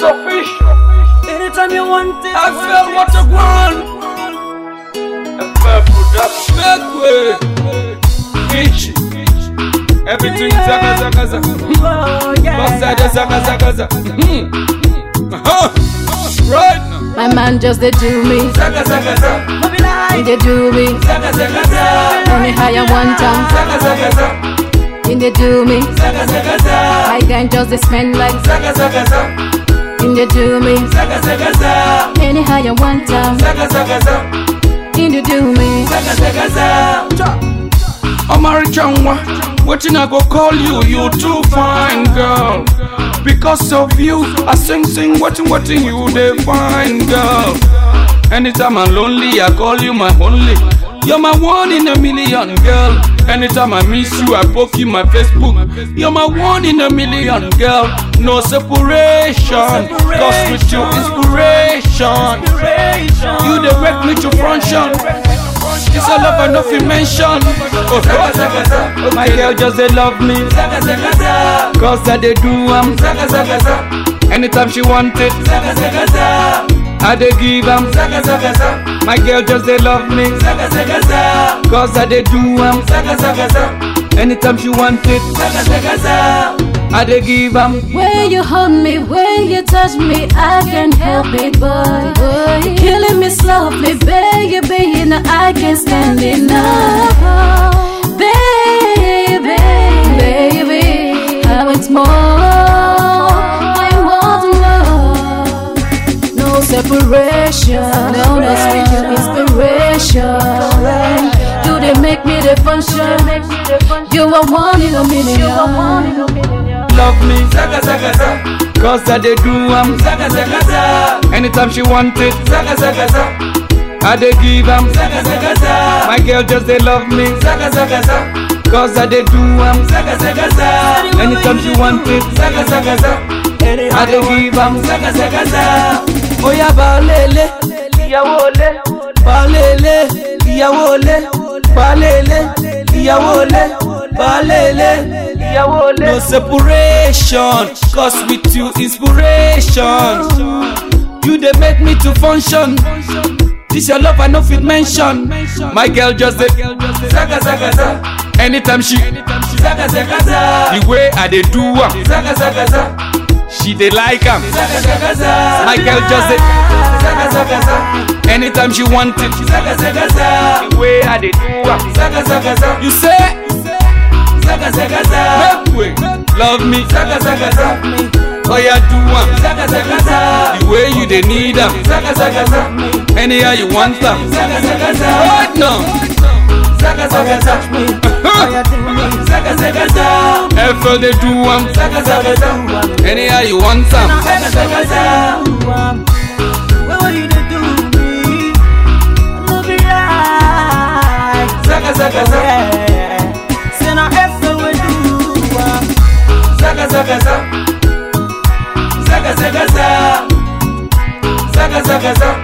Mr. Fish. Anytime you want it. I felt what a one. FL production. Make way. Fish. Everything zaga zaga zaga. Oh, yeah. Basada zaga zaga zaga. Hmm. Uh-huh. Right now. My man just they do me, Zaga zaga zaga. No be lie. they do me. Zaga zaga zaga. Tell me how you want them, Zaga zaga zaga. they do me. Zaga zaga zaga. I can just they spend like, Zaga zaga zaga. They do me. Zaga zaga zaga. Anyhow you want them, Zaga zaga zaga. they do me. Zaga zaga zaga. Americanwa, wetin I go call you? You too fine, girl. Because of you, I sing sing wetin wetin you dey fine, girl. Anytime I'm lonely, I call you my only. You're my one in a million, girl. Anytime I miss you, I poke you my Facebook. You're my one in a million, girl. No separation, cause with you inspiration. You make me to function. This a love I no fit mention. Oh, my girl just they love me. Cause I they do I'm. Anytime she want it, I they give am. My girl just they love me. Cause I they do am. Anytime she want it, I they give am. When you hold me, when you touch me, I can't help it, boy. boy. You're killing me softly, baby, you know I can't stand it now. No separation, no, no sweet inspiration. Do they make me the function? You are one in a million. love me. zaga zaga Cause I they do am. zaga zaga zaga. Anytime she want it, I they give um. am. My girl just they love me. zaga zaga Cause I they do am. zaga zaga zaga. Anytime she want it, I they give am. Oya balele, ìyàwó. Balele, ìyàwó. Balele, ìyàwó. Balele, ìyàwó. No separation, cause with you inspiration. You dey make me to function. This your love I no fit mention. My girl just dey zaga zaga zaga. Anytime she zaga zaga zaga. The way I dey do am zaga zaga zaga. She dey like zaga. My girl just zaga. Anytime she want it zaga zaga zaga. The way I dey do. You say. Make way, love me. Oh yeah, do zaga zaga. The way you dey need zaga zaga. Anyhow you want am zaga zaga zaga. Eiffel they do one. Anyhow you want some. What you do to me? Love it right. Zaka zaka zaka. Say now Eiffel we do one. Zaka zaka zaka. Zaka zaka zaka. Zaka zaka zaka.